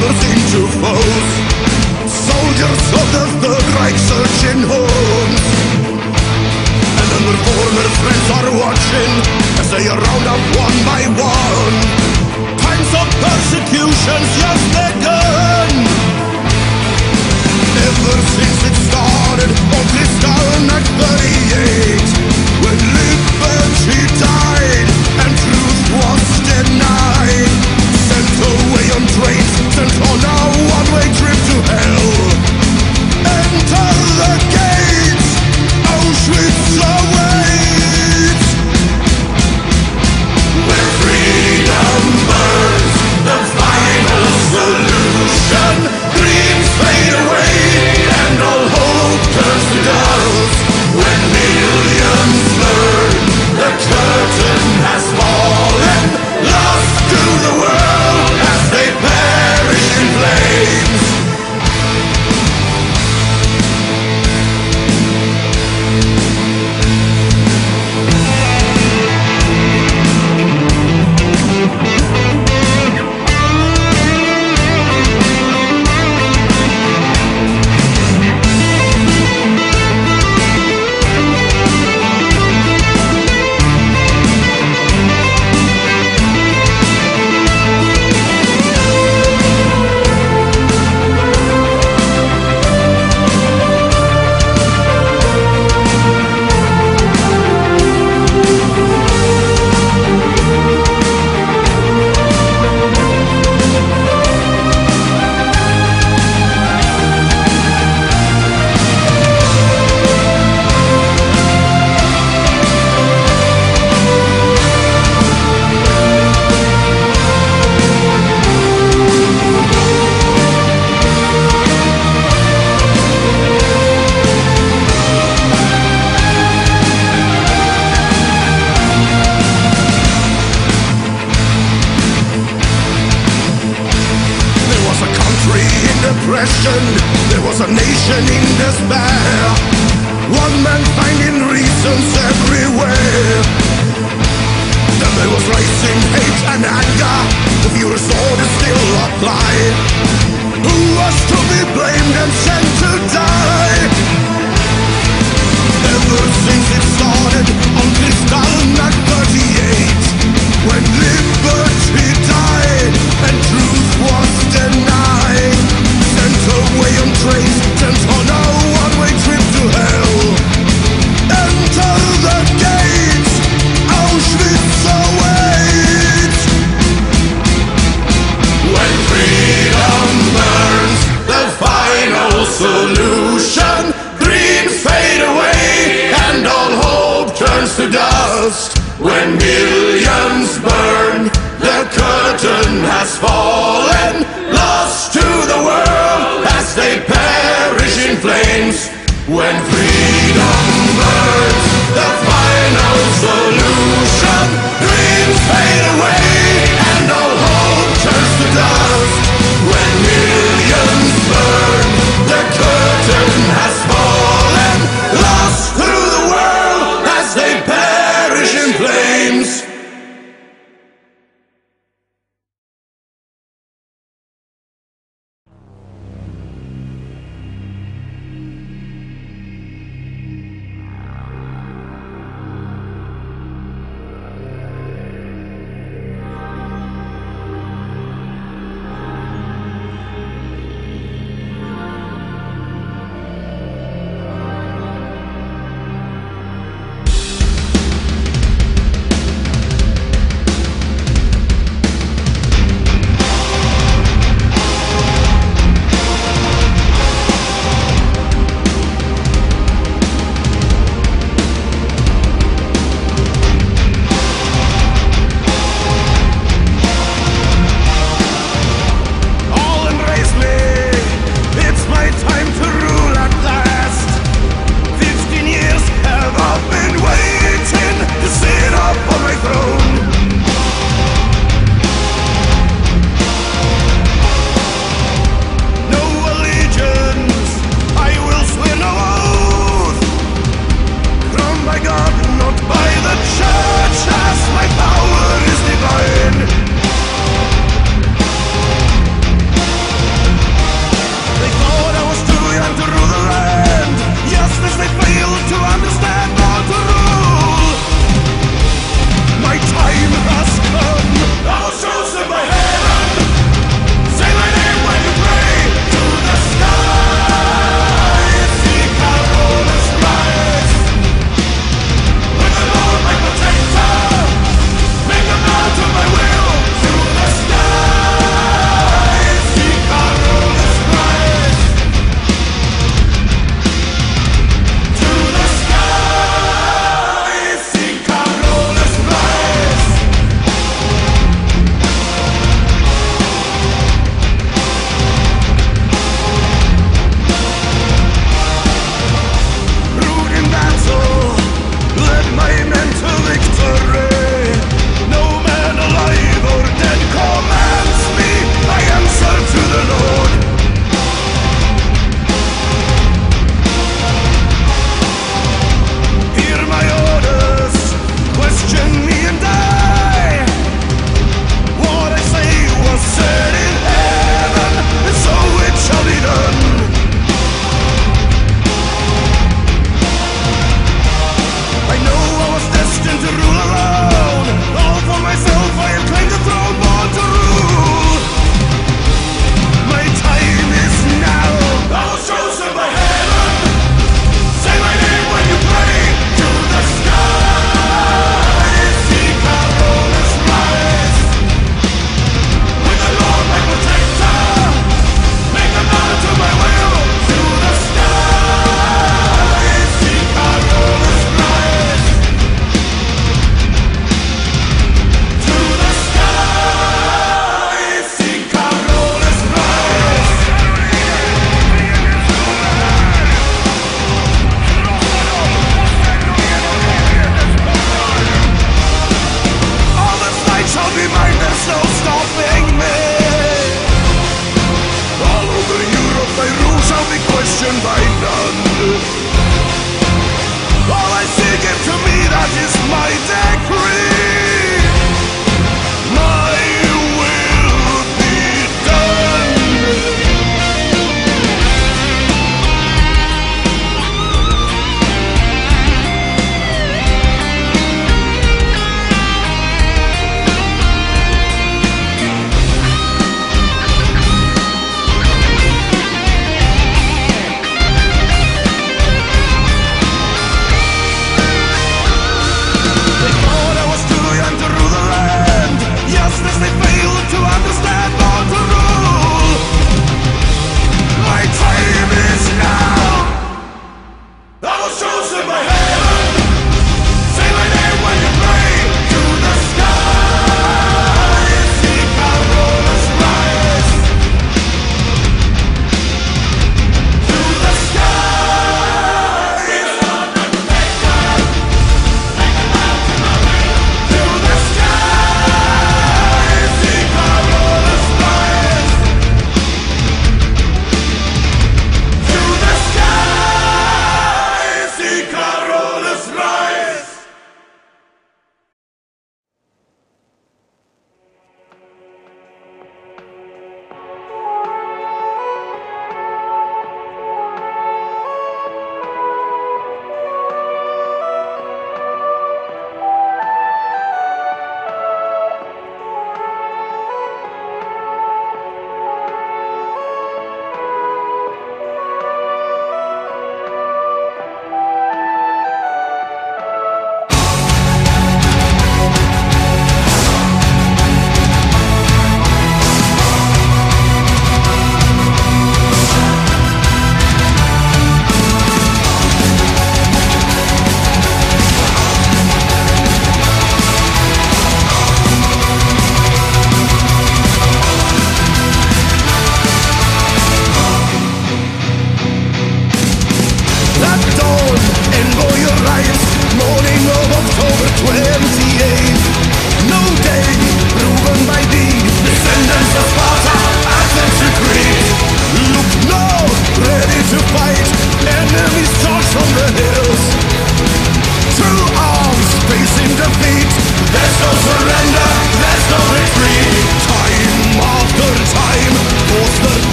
never seem to. Soldiers of the Third Reich searching homes. And then their former friends are watching as they are round up one by one. Times of persecutions just begun. Ever since it started, all this down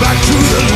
back to the